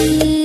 you.